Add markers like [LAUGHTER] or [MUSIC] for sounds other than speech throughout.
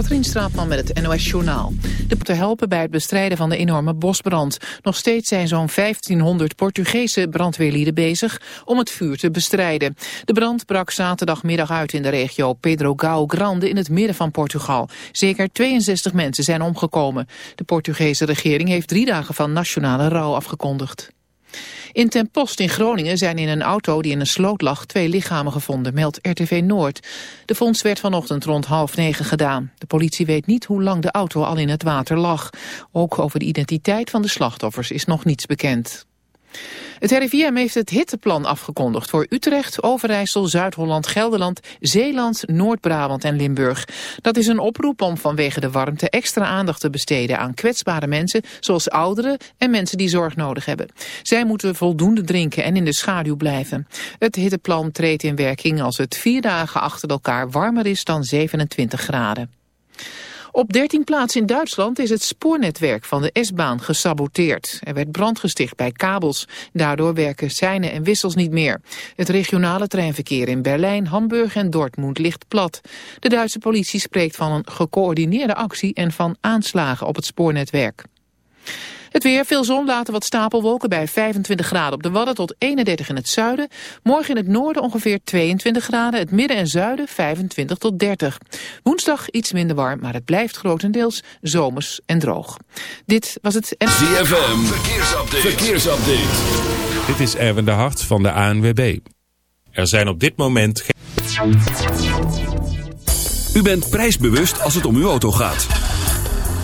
Katrien Straatman met het NOS Journaal. De te helpen bij het bestrijden van de enorme bosbrand. Nog steeds zijn zo'n 1500 Portugese brandweerlieden bezig om het vuur te bestrijden. De brand brak zaterdagmiddag uit in de regio Pedro Gao Grande in het midden van Portugal. Zeker 62 mensen zijn omgekomen. De Portugese regering heeft drie dagen van nationale rouw afgekondigd. In Ten Post in Groningen zijn in een auto die in een sloot lag twee lichamen gevonden, meldt RTV Noord. De vondst werd vanochtend rond half negen gedaan. De politie weet niet hoe lang de auto al in het water lag. Ook over de identiteit van de slachtoffers is nog niets bekend. Het RIVM heeft het hitteplan afgekondigd voor Utrecht, Overijssel, Zuid-Holland, Gelderland, Zeeland, Noord-Brabant en Limburg. Dat is een oproep om vanwege de warmte extra aandacht te besteden aan kwetsbare mensen, zoals ouderen en mensen die zorg nodig hebben. Zij moeten voldoende drinken en in de schaduw blijven. Het hitteplan treedt in werking als het vier dagen achter elkaar warmer is dan 27 graden. Op 13 plaatsen in Duitsland is het spoornetwerk van de S-baan gesaboteerd. Er werd brand gesticht bij kabels. Daardoor werken seinen en wissels niet meer. Het regionale treinverkeer in Berlijn, Hamburg en Dortmund ligt plat. De Duitse politie spreekt van een gecoördineerde actie en van aanslagen op het spoornetwerk. Het weer, veel zon, later wat stapelwolken bij 25 graden op de Wadden tot 31 in het zuiden. Morgen in het noorden ongeveer 22 graden, het midden en zuiden 25 tot 30. Woensdag iets minder warm, maar het blijft grotendeels zomers en droog. Dit was het... ZFM, verkeersupdate. verkeersupdate. Dit is Erwin de Hart van de ANWB. Er zijn op dit moment geen... U bent prijsbewust als het om uw auto gaat.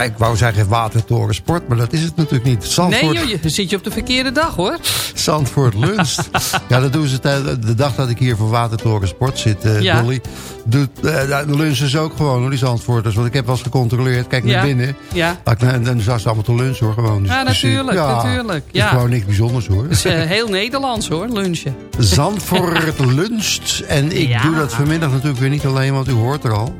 Wat? Ik wou zeggen Watertoren Sport, maar dat is het natuurlijk niet. Zandvoort, Nee, joh, je zit je op de verkeerde dag, hoor. Zandvoort Lunch. [LAUGHS] ja, dat doen ze tijdens- de dag dat ik hier voor Watertoren Sport zit, eh, Ja. Dolly. Doet, eh, de lunchen ze ook gewoon, hoor, die Zandvoorters. Want ik heb wel eens gecontroleerd, kijk naar Ja. binnen. Ja. En dan zag ze allemaal te lunchen, hoor, gewoon. Dus Ja, het is, eh, natuurlijk, natuurlijk, Het is ja. gewoon niks bijzonders, hoor. Het is eh, heel Nederlands, hoor, lunchen. Zandvoort [LAUGHS] luncht. En ik Ja. doe dat vanmiddag natuurlijk weer niet alleen, want u hoort er al.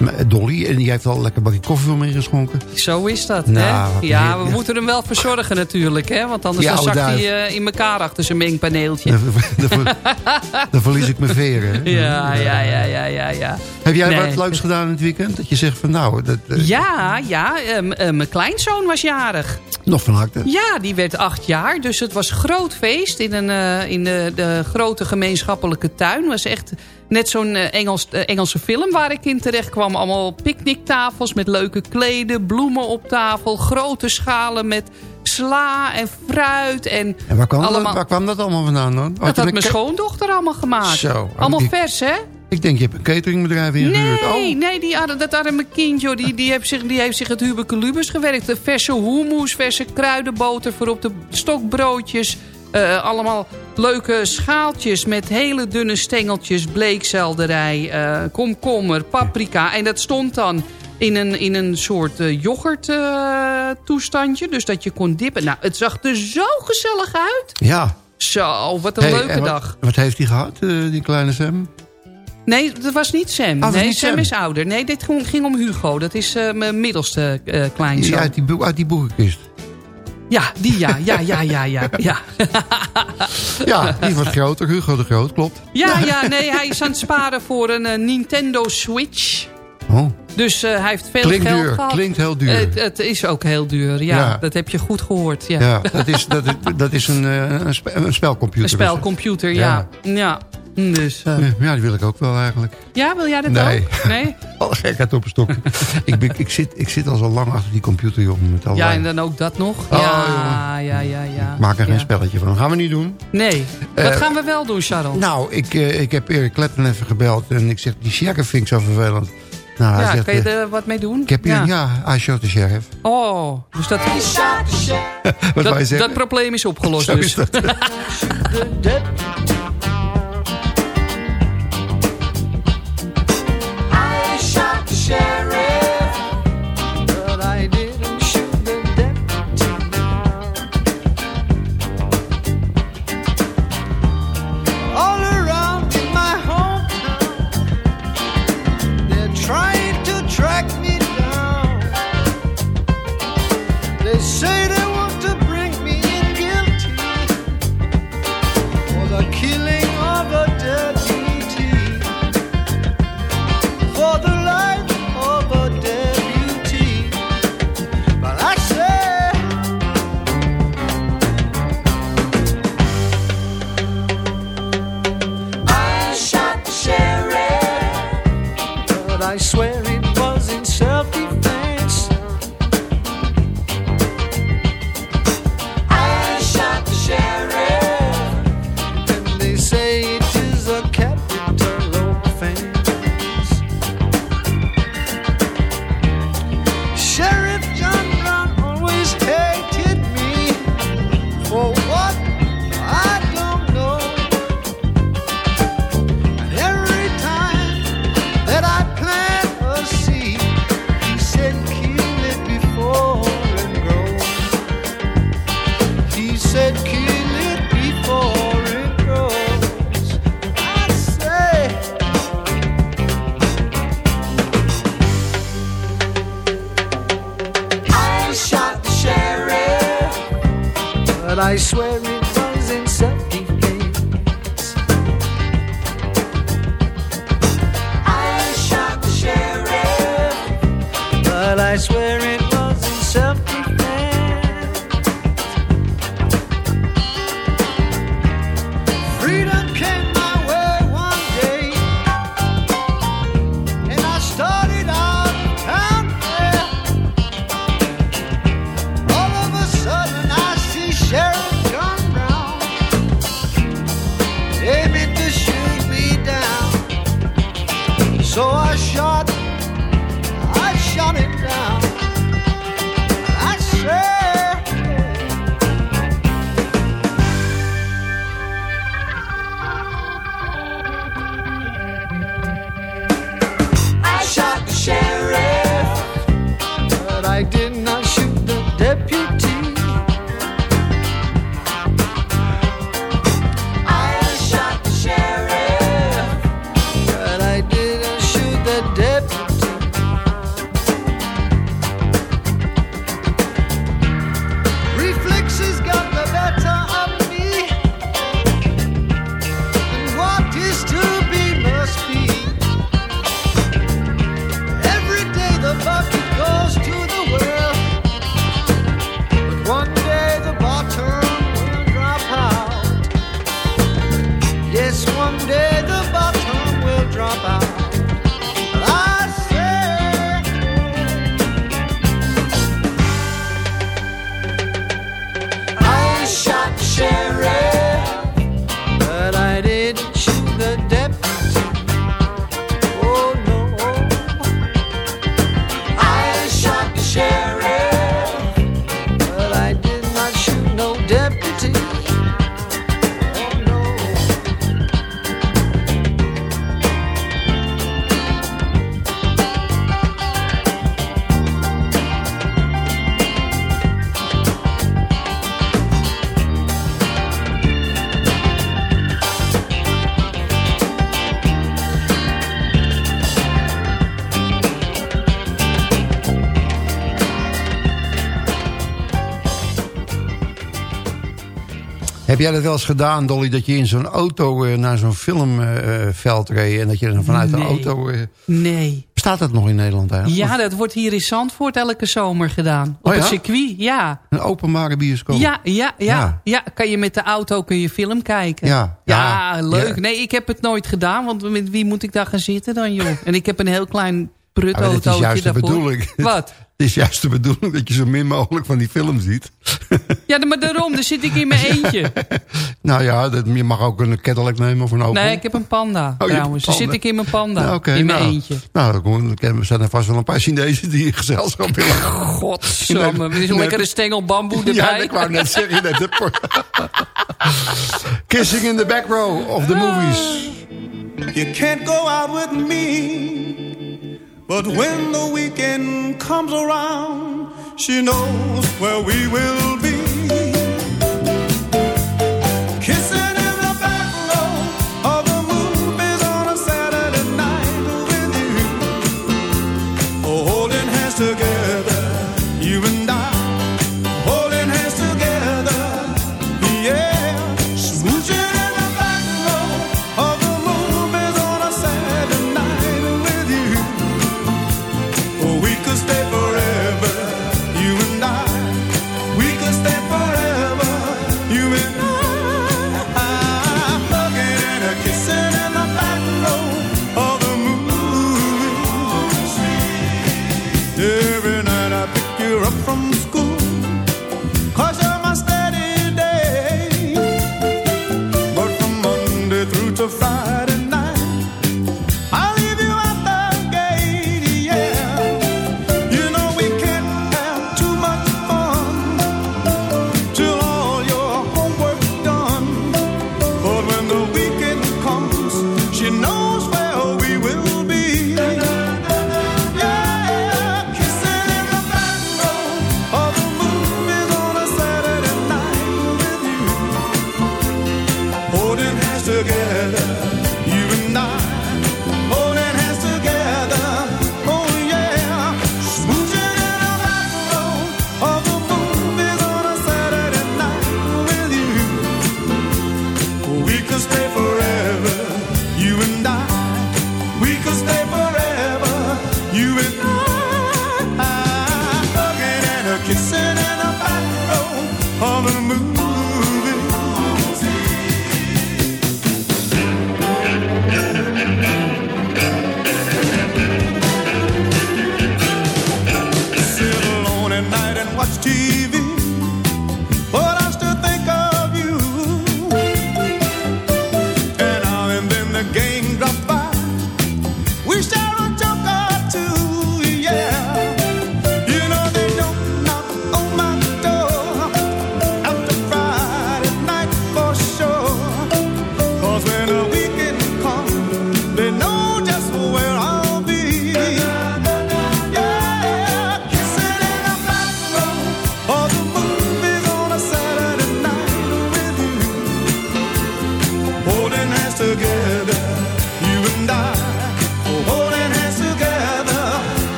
Maar Dolly, en die heeft al lekker bakje koffie voor me ingeschonken. Zo is dat, Nou, hè? Ja, we ja. moeten hem wel verzorgen natuurlijk, hè? Want anders Die dan oude zakt hij eh, in elkaar achter zijn mengpaneeltje. Dan, dan, ver- [LAUGHS] dan verlies ik mijn veren. Ja, ja, ja, ja, ja, ja. Heb jij Nee. wat leuks gedaan in het weekend? Dat je zegt van nou, dat, eh, Ja, ja, eh, eh, mijn kleinzoon was jarig. nog van harte. Ja, die werd acht jaar. Dus het was groot feest in, een, in de, de grote gemeenschappelijke tuin. Het was echt net zo'n Engels, Engelse film waar ik in terecht kwam. Allemaal picknicktafels met leuke kleden, bloemen op tafel. Grote schalen met sla en fruit. En, En waar kwam, allemaal, dat, waar kwam dat allemaal vandaan dan? dat had mijn schoondochter allemaal gemaakt. Zo, allemaal die- vers, hè? Ik denk, je hebt een cateringbedrijf ingehuurd. Nee, Oh, nee die, dat arme kind, joh, die, die, heeft zich, die heeft zich het Huberculubus gewerkt. De verse hummus, verse kruidenboter voor op de stokbroodjes. Eh, allemaal leuke schaaltjes met hele dunne stengeltjes. Bleekselderij, eh, komkommer, paprika. En dat stond dan in een, in een soort eh, yoghurt eh, toestandje. Dus dat je kon dippen. Nou, het zag er zo gezellig uit. ja. Zo, wat een Hey, leuke wat, dag. Wat heeft hij gehad, eh, die kleine Sam? Nee, dat was niet Sam. was nee, niet Sam, Sam. is ouder. Nee, dit ging, om Hugo. Dat is eh, mijn middelste eh kleinzoon. Die Ja, uit, die, uit die boekenkist. die ja. Ja, ja, ja, ja. Ja, Ja, die wordt groter. Hugo de Groot, klopt. ja, ja nee, hij is aan het sparen voor een eh, Nintendo Switch. Oh, Dus hij heeft veel klinkt geld duur. gehad. Klinkt heel duur. Het, het is ook heel duur, ja. Ja. Dat heb je goed gehoord, ja. ja, dat is, dat, is- dat is een, een, spe- een spelcomputer. Een spelcomputer, ja. Ja. Dus, eh, Ja, die wil ik ook wel eigenlijk. ja, wil jij dat Nee. ook? Nee? [LAUGHS] Alle gekheid op een stokje. ik, ben, ik, zit, ik zit al zo lang achter die computer, joh. Met Ja, en dan ook dat nog? Oh, ja, jongen. ja, ja, ja. Maak er ja. geen spelletje van. Gaan we niet doen. Nee. Wat Eh, gaan we wel doen, Charles? Nou, ik, eh, ik heb Erik Kleppen even gebeld. En ik zeg, die sheriff vind ik zo vervelend. Nou, hij ja, zegt, kan je er wat mee doen? ik heb hier, ja, I shot the sheriff. Oh, dus dat, [LAUGHS] Wat je dat, probleem is opgelost dus. is dat. [LAUGHS] I swear jij dat wel eens gedaan, Dolly, dat je in zo'n auto eh, naar zo'n filmveld reed... en dat je dan vanuit de auto... eh, Nee. bestaat dat nog in Nederland eigenlijk? Ja, dat wordt hier in Zandvoort elke zomer gedaan. Op Oh ja? het circuit, ja. Een openbare bioscoop? Ja, ja, ja, Ja. ja. Kan je met de auto kun je film kijken. Ja, Ja, ja, leuk. Nee, ik heb het nooit gedaan. Want met wie moet ik daar gaan zitten dan, joh? En ik heb een heel klein prutautootje dat is juist de daarvoor. bedoeling. Wat? [LAUGHS] Het is juist de bedoeling dat je zo min mogelijk van die film ziet. Ja, maar daarom. Dan zit ik in mijn eentje. [LAUGHS] Nou ja, dat, je mag ook een Cadillac nemen of een Opel. Nee, ik heb een panda een trouwens. Dan panda. zit ik in mijn panda. Nou, oké, in mijn nou, eentje. Nou, dan we- zijn er vast wel een paar Chinezen die in gezelschap willen. [LAUGHS] Godsamme. Er is een Nee. lekkere stengel bamboe [LAUGHS] erbij. Ja, ik wou net zeggen. Net de Kissing in the back row of the movies. You can't go out with me. But when the weekend comes around, she knows where we will be.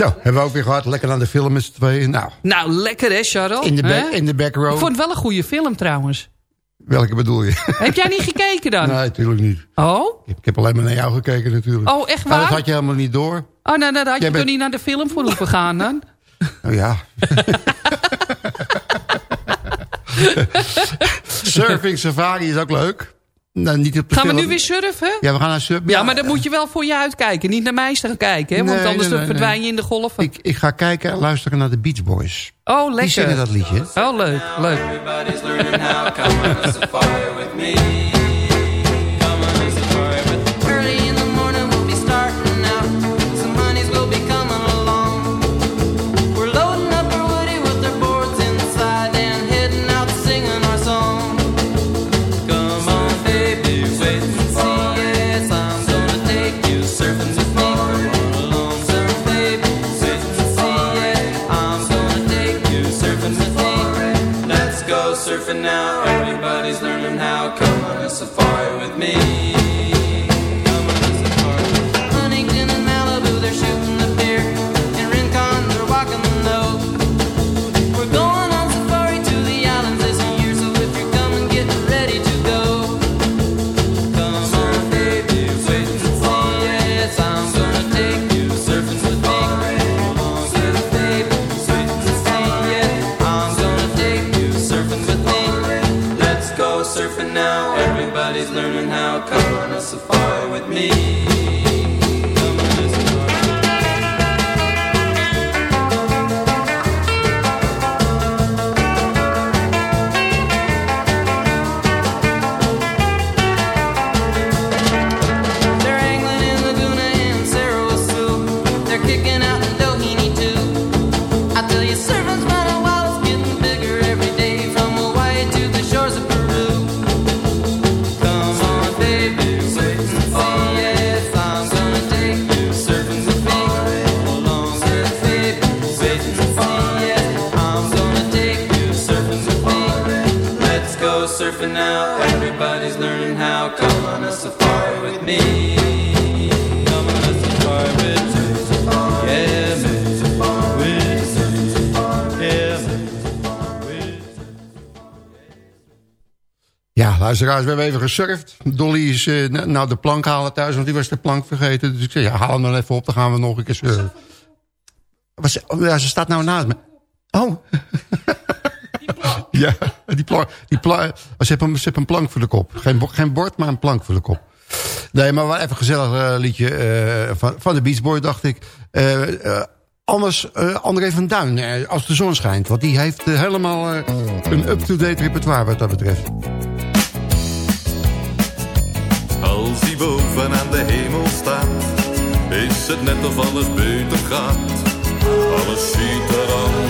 Zo, hebben we ook weer gehad. Lekker aan de film met z'n tweeën. Nou, Nou, lekker hè, Charles? in de, back, in de back Ik row. vond het wel een goede film trouwens. Welke bedoel je? [LAUGHS] Heb jij niet gekeken dan? nee, natuurlijk niet. Oh? Ik, ik heb alleen maar naar jou gekeken natuurlijk. Oh, echt Maar dat waar? had je helemaal niet door. Oh, nou, dan had je Jij toch bent- niet naar de film voor hoeven gaan dan? [LAUGHS] [LAUGHS] Nou ja. Surfing Safari is ook leuk. Nou, niet op de Gaan we nu weer surfen? Ja, we gaan naar surfen. Ja, maar dan moet je wel voor je uitkijken. Niet naar mij staan kijken, hè? Want Nee, anders nee, nee, verdwijn nee. je in de golven. Ik, ik ga kijken en luisteren naar de Beach Boys. oh, Die zingen lekker. dat liedje. Oh, leuk, leuk. Surfing now. Everybody's learning how. Come on a safari with me. Ja, luisteraars, we hebben even gesurfd. Dolly is eh, nou de plank halen thuis, want die was de plank vergeten. Dus ik zei, ja, haal hem dan even op, dan gaan we nog een keer surfen. Oh, ja, ze staat nou naast me. Oh. Ja, die plank. Die ze, heeft een, plank voor de kop. Geen, geen bord, maar een plank voor de kop. Nee, maar wel even gezellig eh, liedje eh, van, van de Beach Boy, dacht ik. Eh, anders André van Duin, als de zon schijnt. Want die heeft helemaal een up-to-date repertoire wat dat betreft. Als hij boven aan de hemel staat, is het net of alles beter gaat. Alles ziet er anders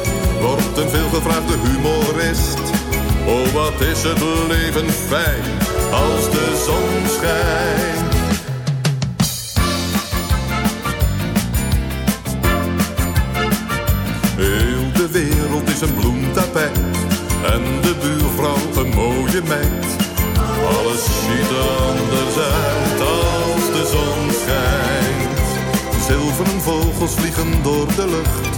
wordt een veelgevraagde humorist. Oh, wat is het leven fijn als de zon schijnt. Heel de wereld is een bloemtapijt en de buurvrouw een mooie meid. Alles ziet er anders uit als de zon schijnt. Zilveren vogels vliegen door de lucht,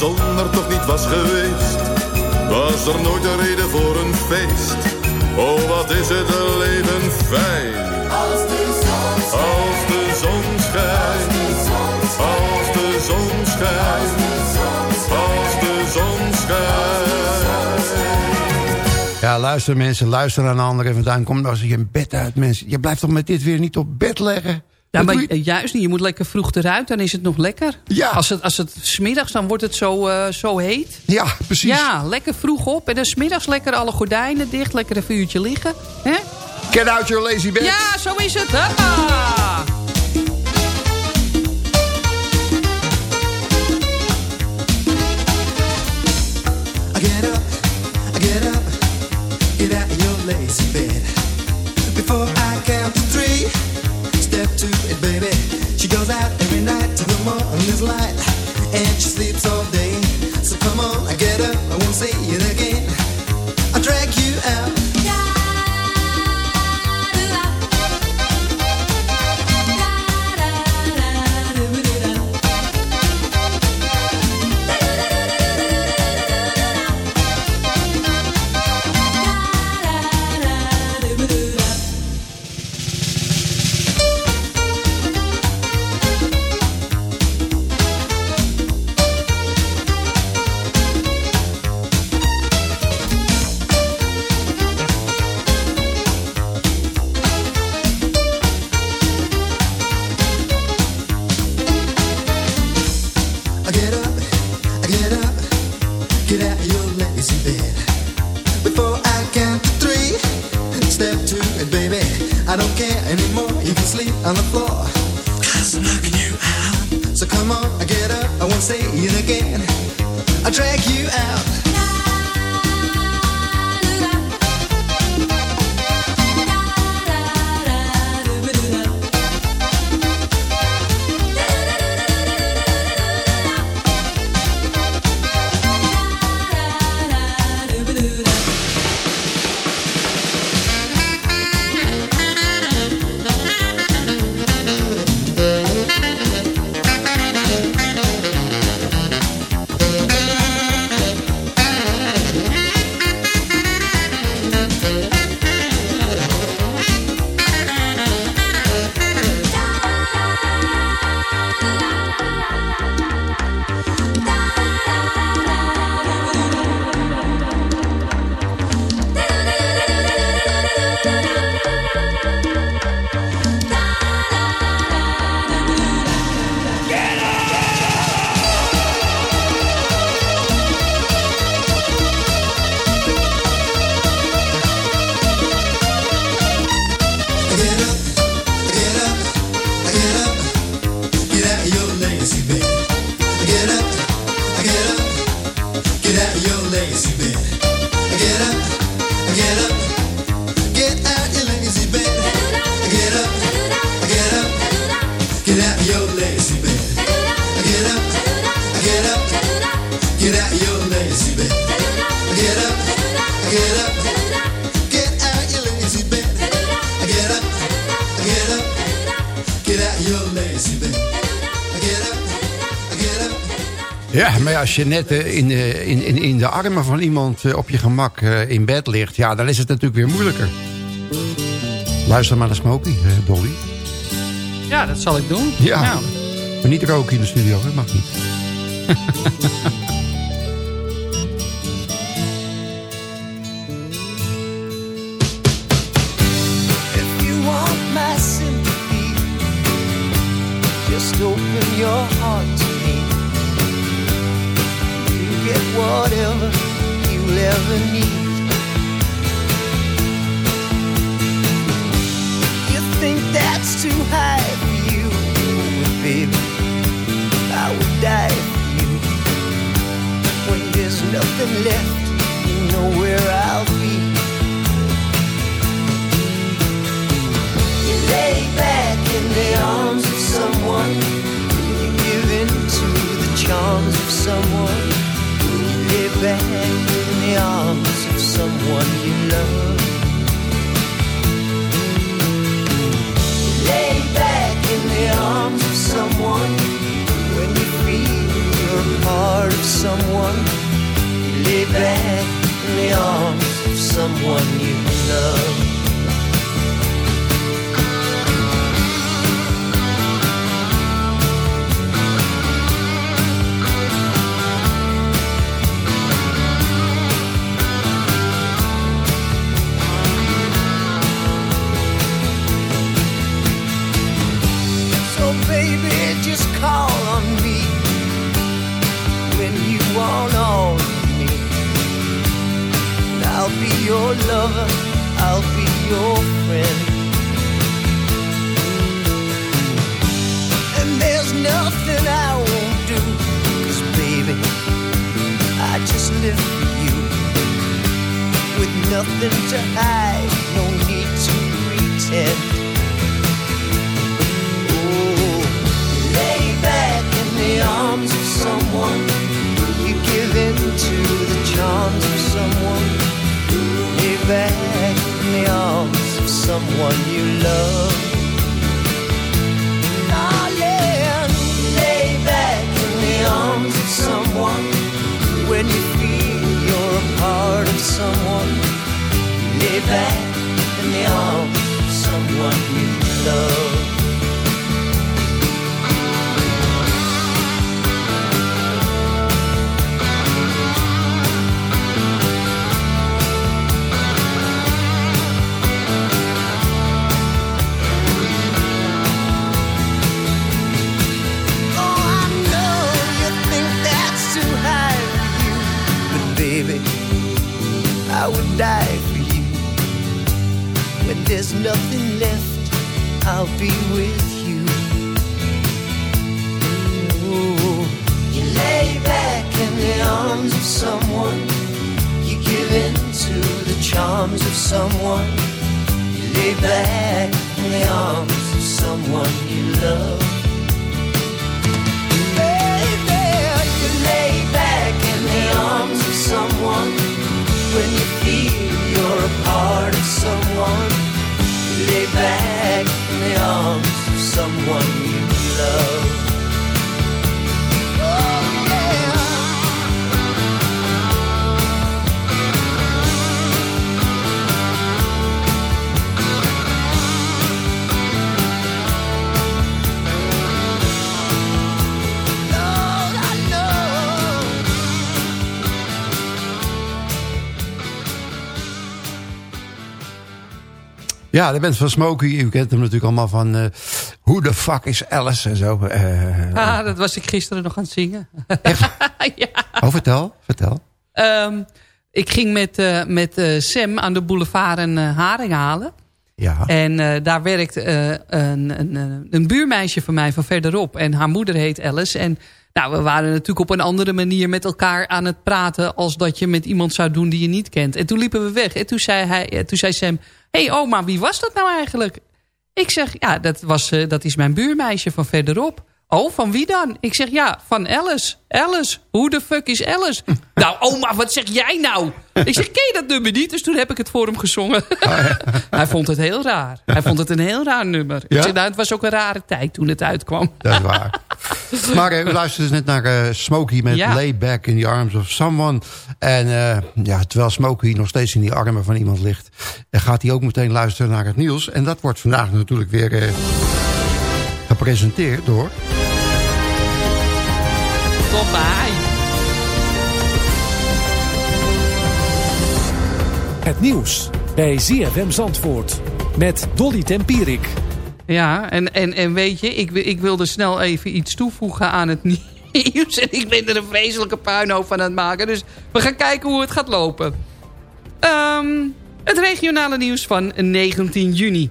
Als de zon er toch niet was geweest, was er nooit een reden voor een feest. Oh, wat is het leven fijn. Als de zon schijnt. Als de zon schijnt. Als de zon schijnt. Als de zon schijnt. Ja, luister mensen, luister naar een ander en vandaan. Kom nou eens je bed uit, mensen. Je blijft toch met dit weer niet op bed leggen? Ja, maar je- juist niet. Je moet lekker vroeg eruit, dan is het nog lekker. Ja. Als het, als het smiddags, dan wordt het zo, eh, zo heet. Ja, precies. Ja, lekker vroeg op. En dan smiddags lekker alle gordijnen dicht. Lekker een vuurtje liggen. hè? Get out your lazy bed. Ja, zo is het. Hoppa! I get up, I get up, get out your lazy bed. Before I count to three, out every night till the morning's light, and she sleeps all day. Again. I'll drag you out. Als je net eh, in, de- in, in, in de armen van iemand eh, op je gemak eh, in bed ligt... ja, dan is het natuurlijk weer moeilijker. Luister maar naar Smokey, Dolly. Ja, dat zal ik doen. Ja. Nou, Maar niet roken in de studio, dat mag niet. If you want my sympathy, just open your heart You whatever you'll ever need. You think that's too high for you, baby, I would die for you. When there's nothing left, you know where I'll be. You lay back in the arms of someone. You give in to the charms of someone lay back in the arms of someone you love. Lay back in the arms of someone when you feel you're part of someone. Lay back in the arms of someone you love. Live for you. With nothing to hide, no need to pretend. Oh, lay back in the arms of someone. You give in to the charms of someone. Lay back in the arms of someone you love. Darling, lay someone, lay back in the arms of someone you love. There's nothing left, I'll be with you. Ooh, you lay back in the arms of someone. You give in to the charms of someone. You lay back in the arms of someone you love. Baby, you lay back in the arms of someone when you feel you're a part of someone. Lay back in the arms of someone you love. Ja, de band van Smokey. U kent hem natuurlijk allemaal van... eh Who the fuck is Alice en zo. Eh, Ah, dat was ik gisteren nog aan het zingen. [LAUGHS] ja. Oh, vertel, vertel. Ehm, ik ging met, eh, met Sam aan de boulevard een haring halen. Ja. En daar werkt een, een, een- buurmeisje van mij van verderop. En haar moeder heet Alice. En nou, we waren natuurlijk op een andere manier met elkaar aan het praten... als dat je met iemand zou doen die je niet kent. En toen liepen we weg. En toen zei, hij, toen zei Sam... Hey, oma, wie was dat nou eigenlijk? Ik zeg, ja, dat, was, eh, dat is mijn buurmeisje van verderop. Oh, van wie dan? Ik zeg, ja, van Alice. Alice, hoe de fuck is Alice? [LAUGHS] nou, oma, wat zeg jij nou? Ik zeg, ken je dat nummer niet? Dus toen heb ik het voor hem gezongen. [LAUGHS] Hij vond het heel raar. Hij vond het een heel raar nummer. Ja? Ik zeg, nou, het was ook een rare tijd toen het uitkwam. Dat is waar. [LAUGHS] maar eh, u luisterde dus net naar eh, Smokey met Ja. Lay Back in the Arms of Someone. En eh, ja, terwijl Smokey nog steeds in die armen van iemand ligt... gaat hij ook meteen luisteren naar het nieuws. En dat wordt vandaag natuurlijk weer gepresenteerd door... Top bij. Het nieuws bij ZFM Zandvoort met Dolly Tempierik. Ja, en, en, en weet je, ik, ik wilde snel even iets toevoegen aan het [LAUGHS] nieuws. En ik ben er een vreselijke puinhoop van aan het maken. Dus we gaan kijken hoe het gaat lopen. Ehm, het regionale nieuws van 19 juni.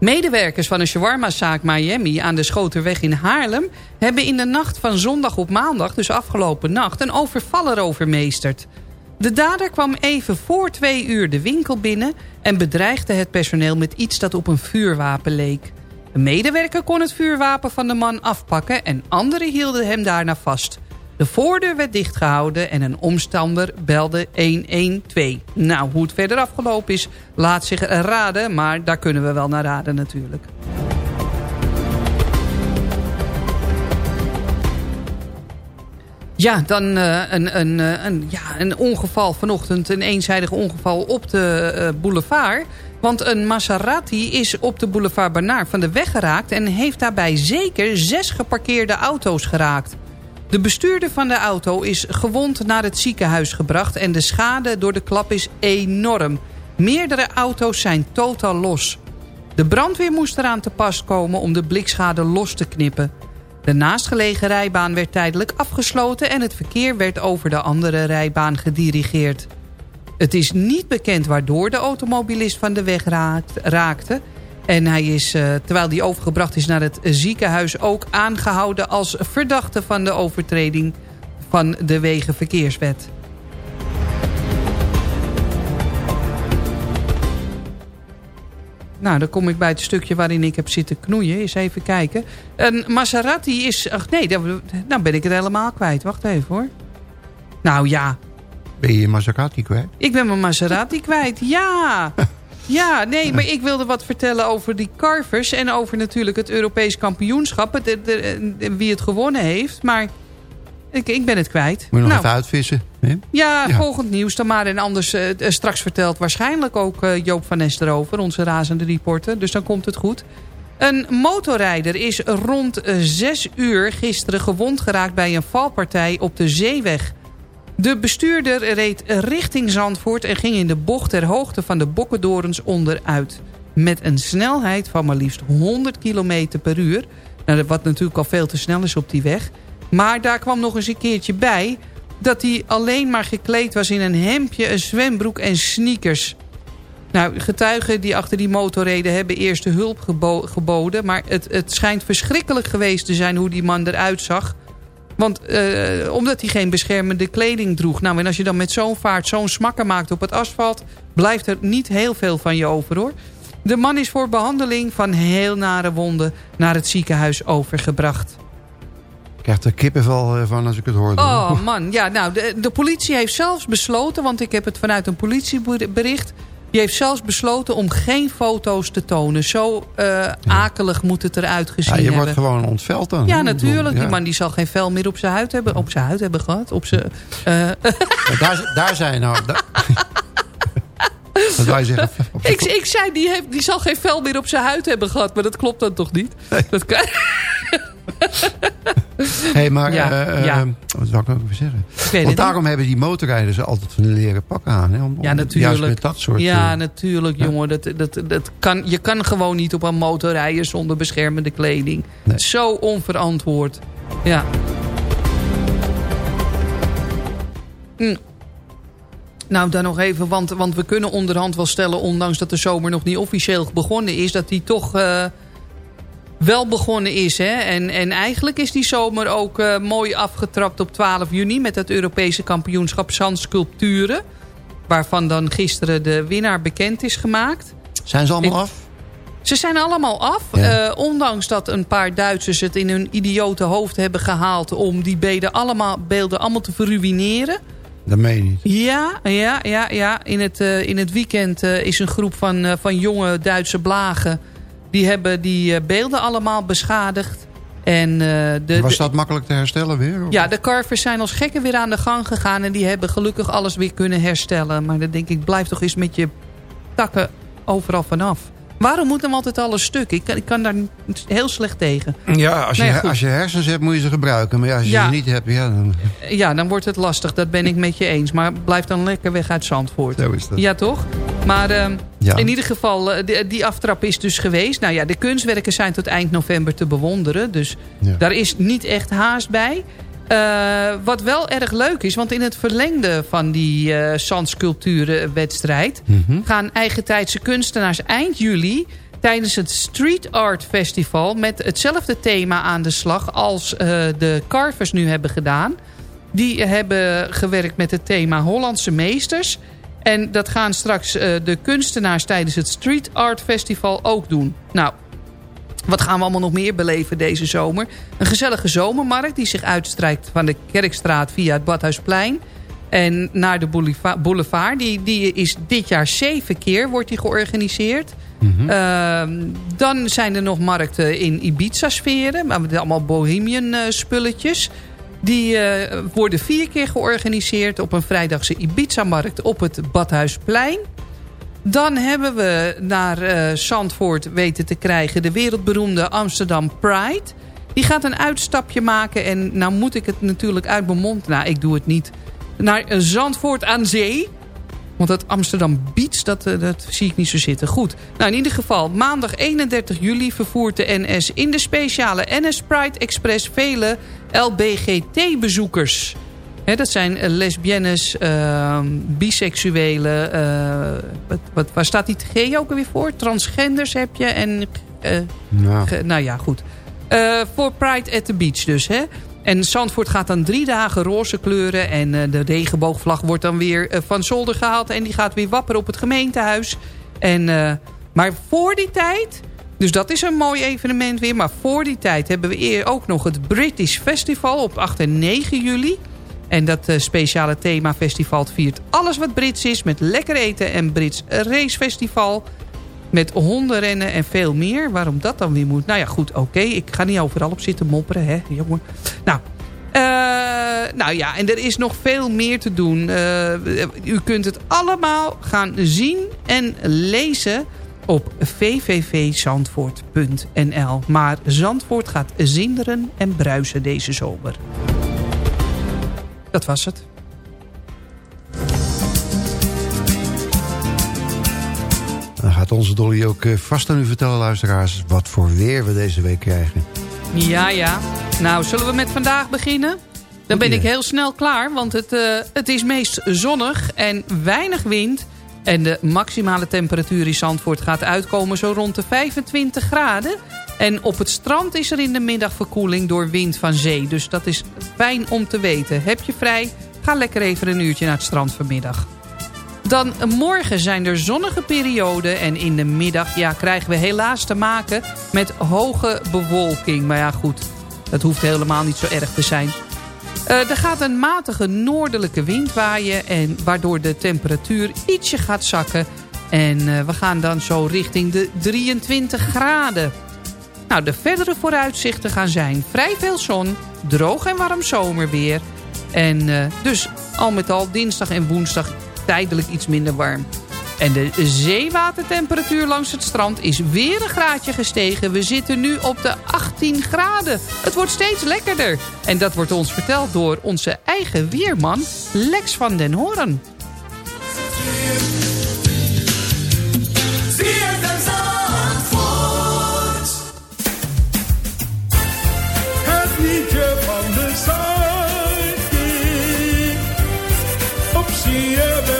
Medewerkers van een shawarma-zaak Miami aan de Schoterweg in Haarlem... hebben in de nacht van zondag op maandag, dus afgelopen nacht... een overvaller overmeesterd. De dader kwam even voor twee uur de winkel binnen... en bedreigde het personeel met iets dat op een vuurwapen leek. Een medewerker kon het vuurwapen van de man afpakken... en anderen hielden hem daarna vast. De voordeur werd dichtgehouden en een omstander belde 112. Nou, hoe het verder afgelopen is, laat zich raden... maar daar kunnen we wel naar raden natuurlijk. Ja, dan eh, een, een, eh, een, ja, een ongeval vanochtend. Een eenzijdig ongeval op de eh, boulevard. Want een Maserati is op de boulevard Bernard van de weg geraakt... en heeft daarbij zeker zes geparkeerde auto's geraakt. De bestuurder van de auto is gewond naar het ziekenhuis gebracht... en de schade door de klap is enorm. Meerdere auto's zijn totaal los. De brandweer moest eraan te pas komen om de blikschade los te knippen. De naastgelegen rijbaan werd tijdelijk afgesloten... en het verkeer werd over de andere rijbaan gedirigeerd. Het is niet bekend waardoor de automobilist van de weg raakt- raakte. En hij is, eh, terwijl hij overgebracht is naar het ziekenhuis... ook aangehouden als verdachte van de overtreding van de Wegenverkeerswet. Nou, dan kom ik bij het stukje waarin ik heb zitten knoeien. Eens even kijken. Een Maserati is... Ach nee, dan nou ben ik het helemaal kwijt. Wacht even hoor. Nou ja, Ben je je Maserati kwijt? ik ben mijn Maserati kwijt. Ja! [LAUGHS] Ja, nee, maar ik wilde wat vertellen over die carvers... en over natuurlijk het Europees kampioenschap. Het, het- wie het gewonnen heeft. Maar ik, ik ben het kwijt. Moet je nog Nou, even uitvissen? hè? ja, Ja. volgend nieuws dan maar. En anders eh, eh, straks vertelt waarschijnlijk ook eh, Joop van Nes erover. Onze razende reporter. Dus dan komt het goed. Een motorrijder is rond eh, 6 uur gisteren gewond geraakt... bij een valpartij op de Zeeweg. De bestuurder reed richting Zandvoort... en ging in de bocht ter hoogte van de Bokkendorens onderuit. Met een snelheid van maar liefst 100 km per uur. Nou, wat natuurlijk al veel te snel is op die weg. Maar daar kwam nog eens een keertje bij... dat hij alleen maar gekleed was in een hemdje, een zwembroek en sneakers. Nou, getuigen die achter die motor reden hebben eerste hulp gebo- geboden... maar het, het schijnt verschrikkelijk geweest te zijn hoe die man eruit zag... Want eh, omdat hij geen beschermende kleding droeg. Nou, en als je dan met zo'n vaart zo'n smakker maakt op het asfalt... blijft er niet heel veel van je over, hoor. De man is voor behandeling van heel nare wonden... naar het ziekenhuis overgebracht. Ik krijg er kippenvel eh, van als ik het hoor. Oh man, ja, nou, de, de politie heeft zelfs besloten... want ik heb het vanuit een politiebericht... die heeft zelfs besloten om geen foto's te tonen. Zo eh, akelig moet het eruit gezien Ja, je hebben. wordt gewoon ontveld dan. Ja, natuurlijk. ja. Die man die zal geen vel meer op zijn huid hebben, op zijn huid hebben gehad. Op zijn, eh, [LAUGHS] daar, daar zijn nou... Wat [LAUGHS] wij zeggen... [LAUGHS] ik, ik zei, die, heeft, die zal geen vel meer op zijn huid hebben gehad. Maar dat klopt dan toch niet? Dat kan, [LAUGHS] Hé, maar... Ja, eh, eh. Wat zou ik ook even zeggen? weet Want daarom hebben die motorrijders altijd van die leren pakken aan. Hè? Om, Ja, natuurlijk. Juist met dat soort... ja, eh, natuurlijk, jongen. Dat, dat, dat kan, je kan gewoon niet op een motor rijden zonder beschermende kleding. Nee. Zo onverantwoord. Ja. Hm. Nou, dan nog even, want, want we kunnen onderhand wel stellen... ondanks dat de zomer nog niet officieel begonnen is... dat die toch wel begonnen is. Hè? En, en eigenlijk is die zomer ook eh, mooi afgetrapt op 12 juni... met het Europese kampioenschap Zandsculpturen... waarvan dan gisteren de winnaar bekend is gemaakt. Zijn ze allemaal Ik- af? Ze zijn allemaal af. Ja. eh, ondanks dat een paar Duitsers het in hun idiote hoofd hebben gehaald... om die beelden allemaal, beelden allemaal te verruineren. Dat meen je niet. Ja, ja, ja, ja. In het, eh, in het weekend is een groep van, van jonge Duitse blagen... die hebben die eh, beelden allemaal beschadigd. En, eh, de, Was de- dat makkelijk te herstellen weer? of? ja, de carvers zijn als gekken weer aan de gang gegaan... en die hebben gelukkig alles weer kunnen herstellen. Maar dan denk ik, blijf toch eens met je takken overal vanaf. Waarom moet hem altijd alles stuk? Ik kan, ik kan daar heel slecht tegen. Ja, als je, Nee, als je hersens hebt moet je ze gebruiken. Maar ja, als je Ja. ze niet hebt, ja, dan... Ja, dan wordt het lastig. Dat ben ik met je eens. Maar blijf dan lekker weg uit Zandvoort. Zo is dat. Ja, toch? Maar ehm, Ja. in ieder geval, eh, die, die aftrap is dus geweest. Nou ja, de kunstwerken zijn tot eind november te bewonderen. Dus Ja. daar is niet echt haast bij. Eh, wat wel erg leuk is, want in het verlengde van die eh zandsculpturenwedstrijd... Mhm. gaan eigentijdse kunstenaars eind juli tijdens het Street Art Festival... met hetzelfde thema aan de slag als de carvers nu hebben gedaan. Die hebben gewerkt met het thema Hollandse meesters... En dat gaan straks eh, de kunstenaars tijdens het Street Art Festival ook doen. Nou, wat gaan we allemaal nog meer beleven deze zomer? Een gezellige zomermarkt die zich uitstrijkt van de Kerkstraat via het Badhuisplein. En naar de bouleva- boulevard. Die, die is dit jaar zeven keer wordt die georganiseerd. Ehm, dan zijn er nog markten in Ibiza-sferen. Maar met allemaal bohemian eh, spulletjes. Die eh, worden vier keer georganiseerd op een vrijdagse Ibiza-markt op het Badhuisplein. Dan hebben we naar eh, Zandvoort weten te krijgen de wereldberoemde Amsterdam Pride. Die gaat een uitstapje maken en nou moet ik het natuurlijk uit mijn mond... Nou, ik doe het niet. Naar Zandvoort aan zee. Want het Amsterdam Beach, dat, eh, dat zie ik niet zo zitten. Goed, nou in ieder geval, maandag 31 juli vervoert de NS in de speciale NS Pride Express vele LBGT-bezoekers. Dat zijn eh, lesbiennes, uh, biseksuelen. eh, wat, wat, waar staat die G ook alweer voor? Transgenders heb je en... Nou, nou ja, goed. Voor Pride at the Beach dus, hè. En Zandvoort gaat dan drie dagen roze kleuren. En eh, de regenboogvlag wordt dan weer eh, van zolder gehaald. En die gaat weer wapperen op het gemeentehuis. En, eh, maar voor die tijd... Dus dat is een mooi evenement weer. Maar voor die tijd hebben we ook nog het British Festival op 8 en 9 juli. En dat speciale themafestival viert alles wat Brits is... met lekker eten en Brits racefestival... Met hondenrennen en veel meer. Waarom dat dan weer moet? Nou ja, goed, oké. Ik ga niet overal op zitten mopperen, hè, jongen. Nou, eh, nou ja, en er is nog veel meer te doen. Eh, u kunt het allemaal gaan zien en lezen op vvvzandvoort.nl. Maar Zandvoort gaat zinderen en bruisen deze zomer. Dat was het. Gaat onze Dolly ook eh, vast aan u vertellen, luisteraars... wat voor weer we deze week krijgen. Ja, ja. Nou, zullen we met vandaag beginnen? Dan ben ik heel snel klaar, want het, eh, het is meest zonnig en weinig wind. En de maximale temperatuur in Zandvoort gaat uitkomen zo rond de 25 graden. En op het strand is er in de middag verkoeling door wind van zee. Dus dat is fijn om te weten. Heb je vrij? Ga lekker even een uurtje naar het strand vanmiddag. Dan morgen zijn er zonnige perioden en in de middag ja, krijgen we helaas te maken met hoge bewolking. Maar ja goed, dat hoeft helemaal niet zo erg te zijn. Eh, er gaat een matige noordelijke wind waaien en waardoor de temperatuur ietsje gaat zakken. En eh, we gaan dan zo richting de 23 graden. Nou, de verdere vooruitzichten gaan zijn vrij veel zon, droog en warm zomerweer. En eh, dus al met al dinsdag en woensdag tijdelijk iets minder warm. En de zeewatertemperatuur langs het strand is weer een graadje gestegen. We zitten nu op de 18 graden. Het wordt steeds lekkerder. En dat wordt ons verteld door onze eigen weerman Lex van den Hoorn. Het liedje de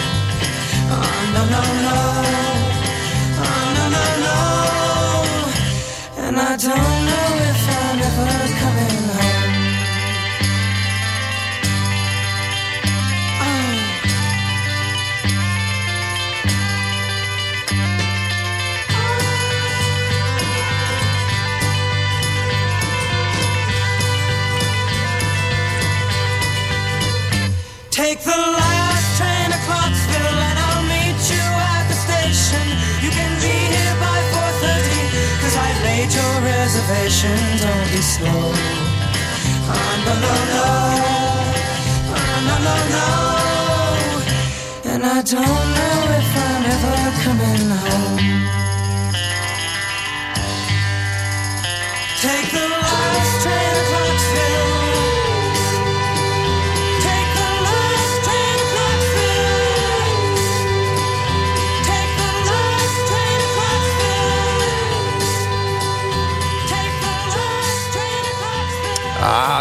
Oh, no, no, no. Oh, no, no, no. And I don't know if I'm ever coming home. Take the reservation. Don't be slow. Oh, ah, no, no, no. Oh, no, no, no. And I don't know if I'm ever coming home.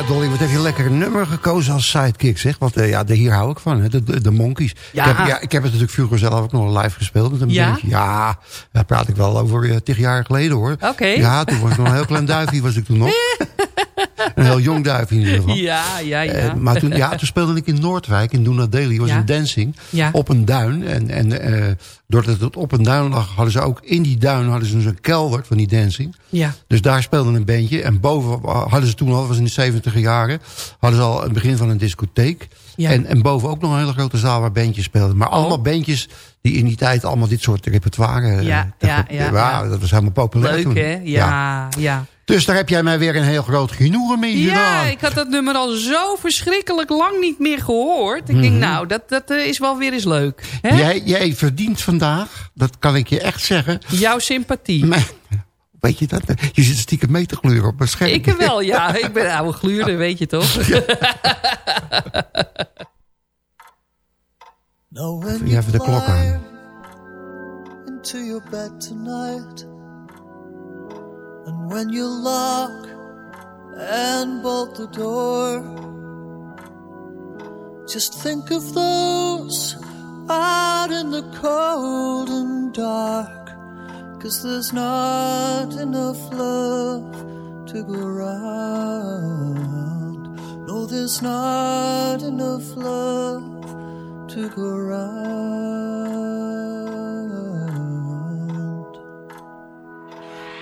Ja, Dolly, wat heb je een lekker nummer gekozen als sidekick, zeg. Want eh, ja, de, hier hou ik van, hè. De, de, de Monkeys. Ja. Ik, heb, ja, ik heb het natuurlijk vroeger zelf ook nog live gespeeld met een Ja? bandje. Ja, daar praat ik wel over uh, tig jaar geleden, hoor. Oké. Ja, toen was ik nog een heel klein duifje, was ik toen nog. [LAUGHS] [LAUGHS] een heel jong duifje in ieder geval. Ja, ja, ja. Eh, maar toen, ja, toen speelde ik in Noordwijk, in Doona Daily. was Ja. een dancing Ja. op een duin. En, en eh, doordat het op een duin lag, hadden ze ook in die duin hadden ze dus een kelder van die dancing. Ja. Dus daar speelde een bandje. En boven hadden ze toen al, dat was in de 70 jaren, hadden ze al het begin van een discotheek. Ja. En, en boven ook nog een hele grote zaal waar bandjes speelden. Maar allemaal bandjes die in die tijd allemaal dit soort repertoire... eh, Ja, ja, ja, ja. Dat was helemaal populair Leuk, toen. hè? Ja, ja. Dus daar heb jij mij weer een heel groot genoegen mee Ja, gedaan. ik had dat nummer al zo verschrikkelijk lang niet meer gehoord. Ik denk, nou, dat, dat eh, is wel weer eens leuk. Hè? Jij, jij verdient vandaag, dat kan ik je echt zeggen... Jouw sympathie. Mijn- weet je dat? Je zit stiekem mee te gluren op mijn scherm. Ik wel, ja. Ik ben een oude gluurder, weet je toch? Je you even de klok aan. into your bed tonight, when you lock and bolt the door, just think of those out in the cold and dark, cause there's not enough love to go around. No, there's not enough love to go round.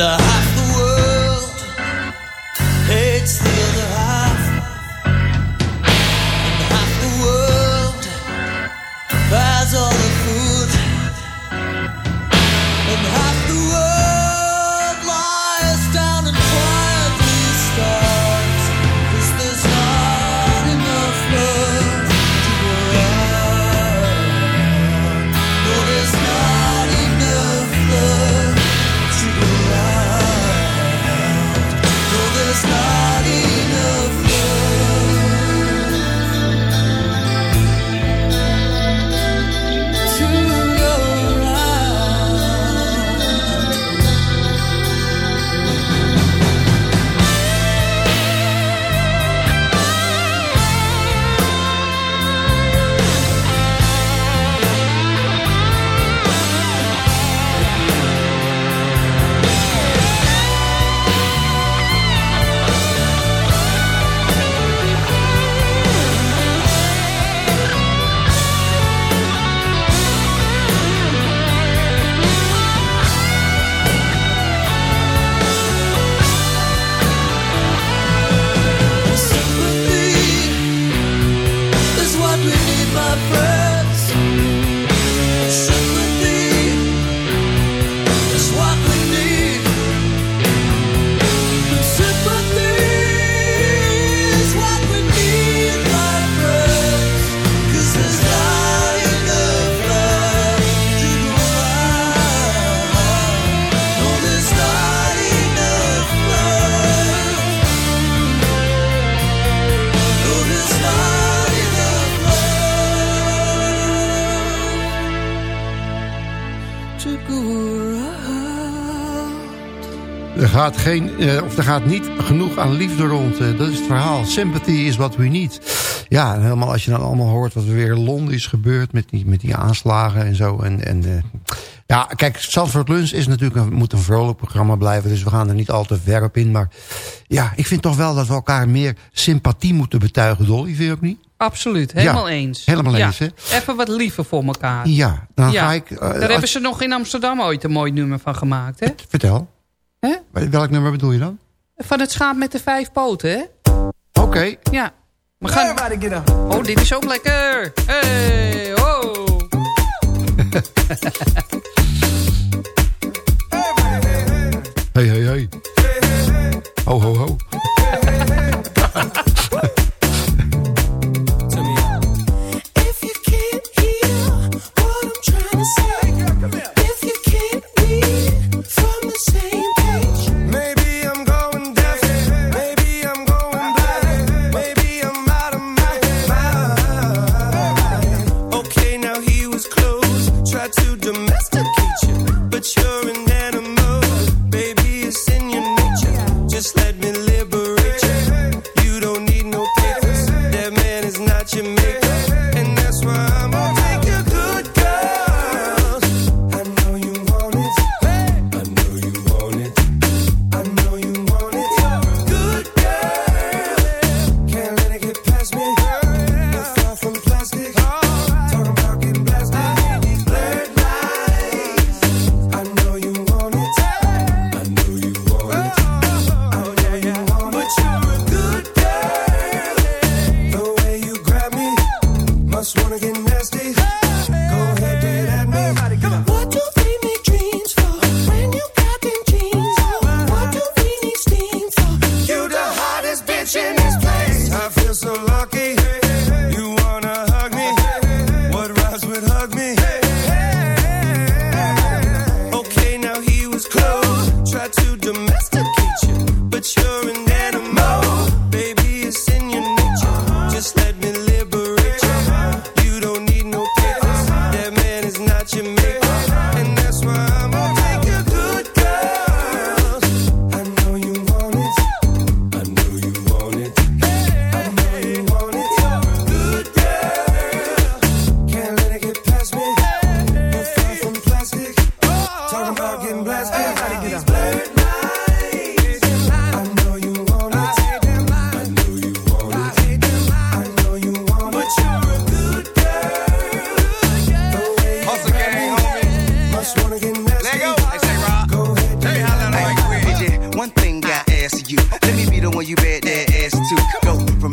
the world geen, eh, of er gaat niet genoeg aan liefde rond. eh, dat is het verhaal. Sympathy is what we need. Ja, en helemaal als je dan allemaal hoort wat er weer in Londen is gebeurd... met die, met die aanslagen en zo. En, en, eh, ja, kijk, Zandvoort Lunch is natuurlijk een, moet een vrolijk programma blijven... dus we gaan er niet al te ver op in. Maar ja, ik vind toch wel dat we elkaar meer sympathie moeten betuigen, Dolly. Vind je ook niet? Absoluut, helemaal Ja, eens. helemaal Ja, eens, hè? Even wat liever voor elkaar. Ja, dan Ja. ga ik... Daar als- hebben ze nog in Amsterdam ooit een mooi nummer van gemaakt, hè? Vertel. Hè? Welk nummer bedoel je dan? Van het schaap met de vijf poten, hè? Oké. Okay. Ja. We gaan... Oh, dit is ook lekker. Hey, ho. [LAUGHS] hey, hey, hey. Ho, ho, ho.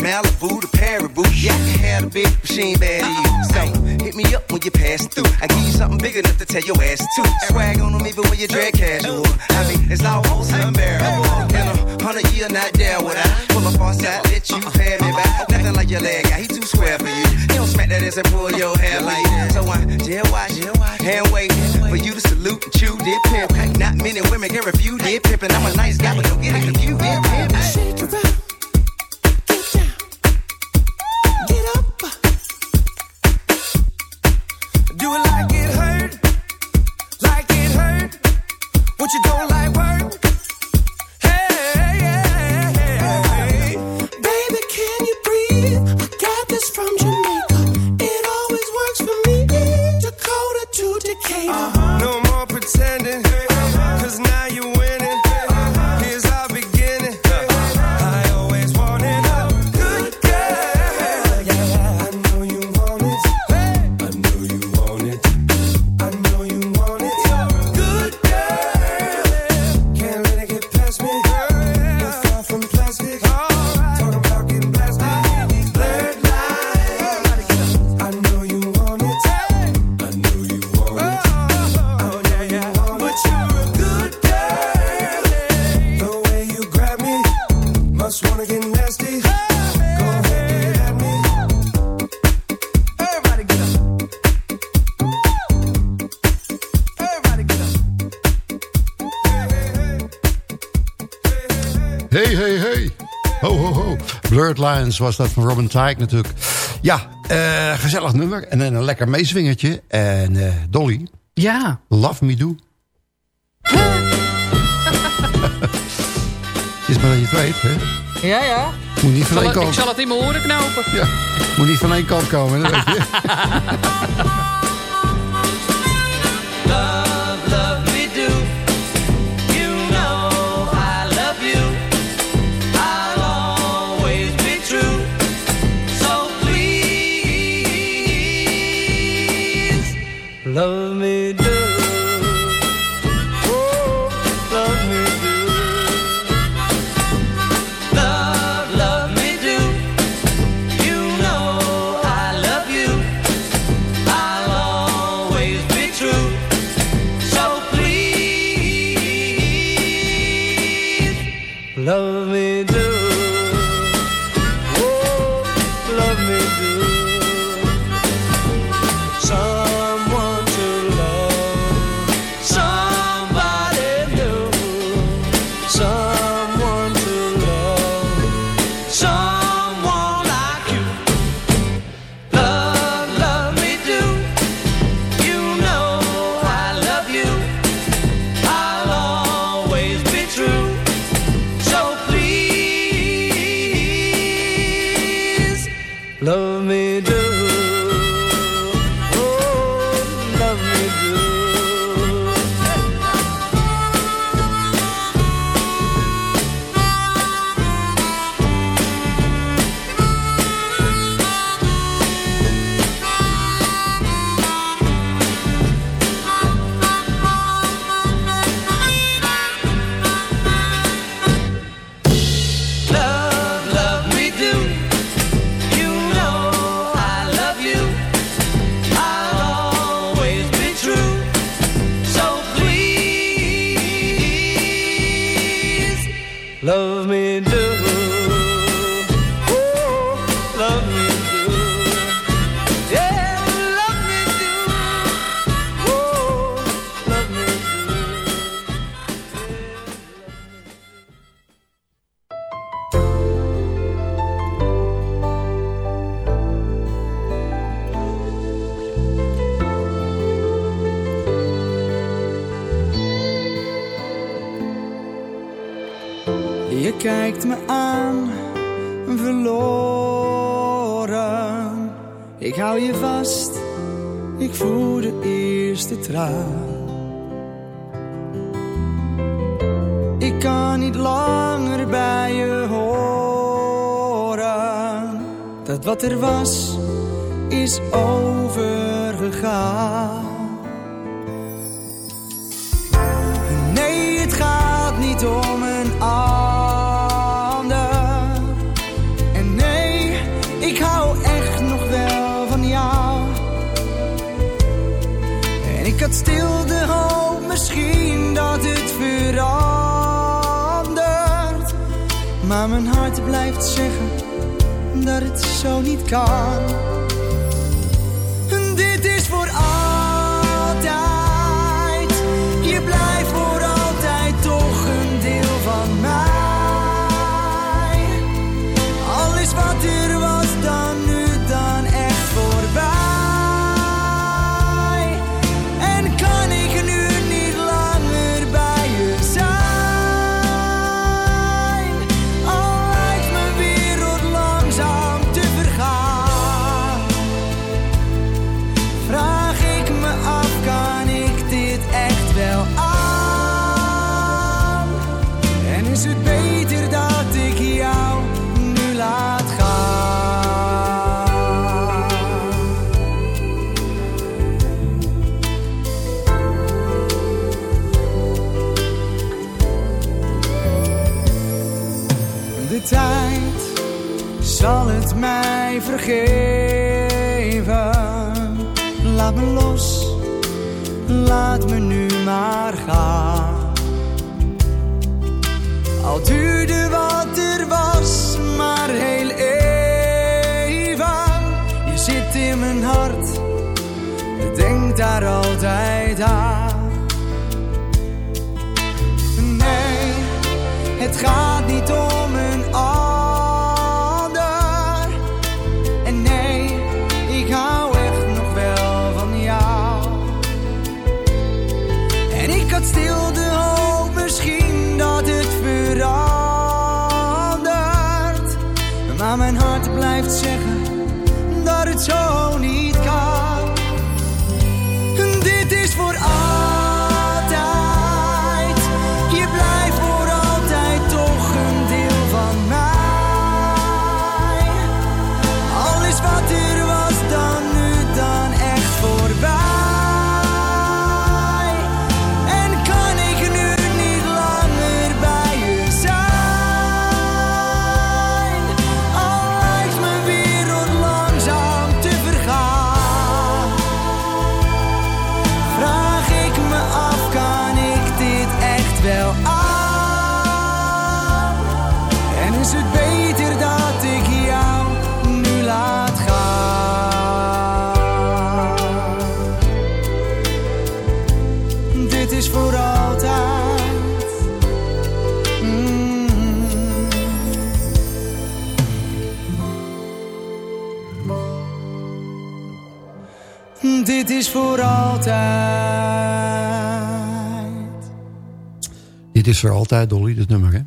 Malibu to Paribu. Yeah, can have a big machine bad to you. So hit me up when you pass through. I give you something big enough to tell your ass to. Swag on them even when you drag casual. I mean, it's almost unbearable. In a hundred year, not there would I pull up on side, let you pay me back. Nothing like your leg guy, he too square for you. He don't smack that ass and pull your hair like that. So I jail watch, hand wait for you to salute and chew did pimp. Not many women can refuse did pimp, and I'm a nice guy, but don't get it confused did pimp. Do it like it hurt. Like it hurt. What you don't like Lines was dat van Robin Tyke natuurlijk. Ja, eh, gezellig nummer. En een lekker meeswingertje. En eh, Dolly, Ja. Love Me Do. [LAUGHS] is maar dat je het weet, hè. Ja, ja. Moet niet van één ik zal het in mijn oren knopen. Ja. moet niet van één kant komen, dat weet je. [LAUGHS] [LAUGHS] Ik kan niet langer bij je horen. Dat wat er was, is overgegaan. Nee, het gaat niet om Blijft zeggen dat het zo niet kan. Dit is voor altijd, Dolly, dat nummer, hè?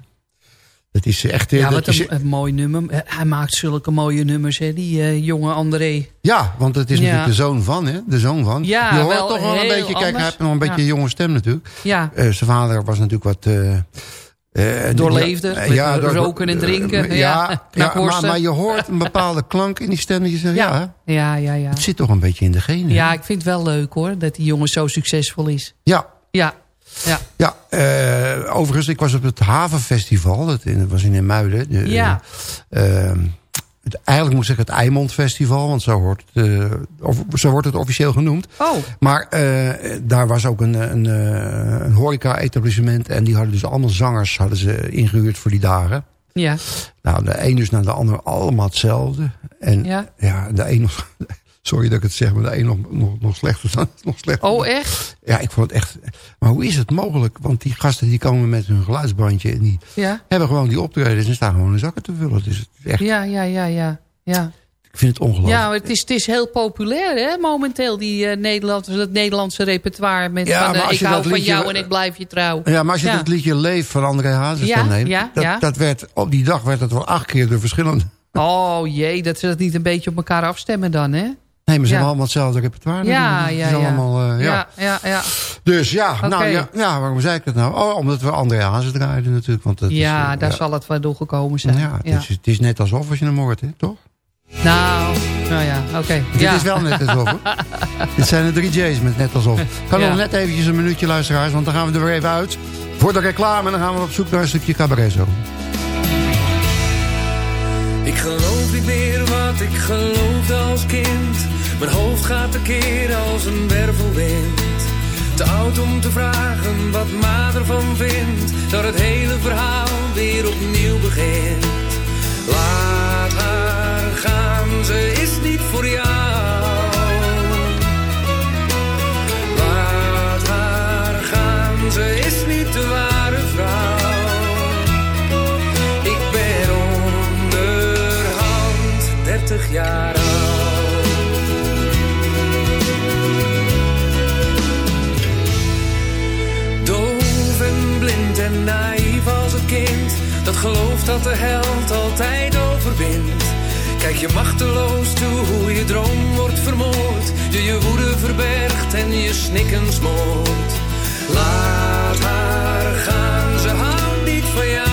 Dat is echt... eh, Ja, wat is, een, een mooi nummer. Hij maakt zulke mooie nummers, hè, die eh, jonge André. ja, want het is Ja. natuurlijk de zoon van, hè? De zoon van. Ja, je hoort wel toch wel een beetje... Kijk, hij heeft nog een beetje Ja. een jonge stem natuurlijk. Ja, Eh, zijn vader was natuurlijk wat... eh, eh, Doorleefder, ja, door- roken en drinken, ja, ja, [LAUGHS] maar, maar je hoort een bepaalde klank in die stem. Dat je zegt, ja, ja, ja, ja. Het zit toch een beetje in de genen. ja ik vind het wel leuk hoor, dat die jongen zo succesvol is. ja, Ja, ja. Ja, eh, overigens, ik was op het Havenfestival. Dat, in, dat was in Muiden. De, Ja. eh, het, eigenlijk moet ik zeggen het Eimond Festival. Want zo wordt het, eh, of, zo wordt het officieel genoemd. Oh, Maar eh, daar was ook een, een, eh, een horeca-etablissement. En die hadden dus allemaal zangers hadden ze ingehuurd voor die dagen. ja. Nou, de een dus naar de ander allemaal hetzelfde. En Ja. ja, de een. Sorry dat ik het zeg, maar de een nog, nog, nog slechter dan [LAUGHS] nog slechter. Oh, echt? Ja, ik vond het echt... Maar hoe is het mogelijk? Want die gasten die komen met hun geluidsbandje... en die Ja, hebben gewoon die optredens en staan gewoon hun zakken te vullen. Dus het is echt... ja, ja, ja, ja. ja. Ik vind het ongelooflijk. Ja, maar het is, het is heel populair hè, momenteel, die eh Nederlandse, het Nederlandse repertoire. Met Ja, van, eh, ik hou dat van jou en ik blijf je trouw. Ja, maar als je Ja. het liedje Leef van André Hazes Ja, dan neemt... ja, dat, ja. dat werd, op die dag werd het wel acht keer door verschillende... Oh jee, dat ze dat niet een beetje op elkaar afstemmen dan, hè? Nee, maar ze Ja. hebben allemaal hetzelfde repertoire. Ja, natuurlijk. ja, Het is ja. allemaal, eh, ja. ja, ja, ja. Dus ja, nou, ja, ja, waarom zei ik het nou? Oh, omdat we André Hazes draaiden natuurlijk. Want dat Ja, is, eh, daar ja. zal het wel door gekomen zijn. Ja, Ja, Het, is, het is net alsof als je hem hoort, hè, toch? Nou, nou ja, oké. Dit ja. is wel net alsof. hoor. [LAUGHS] Dit zijn de drie J's met net alsof. Kan Ja. nog net eventjes een minuutje luisteraars, want dan gaan we er weer even uit. Voor de reclame en dan gaan we op zoek naar een stukje cabaret zo. Ik geloof niet meer wat ik geloofde als kind. Mijn hoofd gaat tekeer als een wervelwind. Te oud om te vragen wat ma ervan vindt. Dat het hele verhaal weer opnieuw begint. Laat haar gaan, ze is niet voor jou. Laat haar gaan, ze is niet de ware vrouw. Ik ben onderhand 30 jaar geloof dat de held altijd overwint. Kijk je machteloos toe hoe je droom wordt vermoord. Je je woede verbergt en je snikken smoort. Laat haar gaan, ze houdt niet van jou.